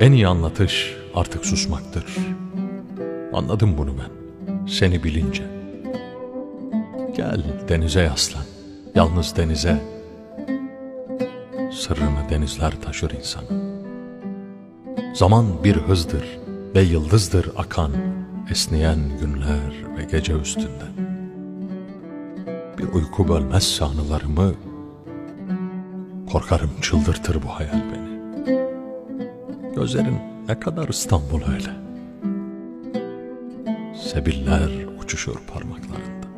En iyi anlatış artık susmaktır. Anladım bunu ben, seni bilince. Gel denize yaslan, yalnız denize. Sırrını denizler taşır insanı. Zaman bir hızdır ve yıldızdır akan, esneyen günler ve gece üstünden. Bir uyku bölmezse anılarımı, korkarım çıldırtır bu hayal beni. Gözlerin ne kadar İstanbul öyle. Sebiller uçuşur parmaklarında.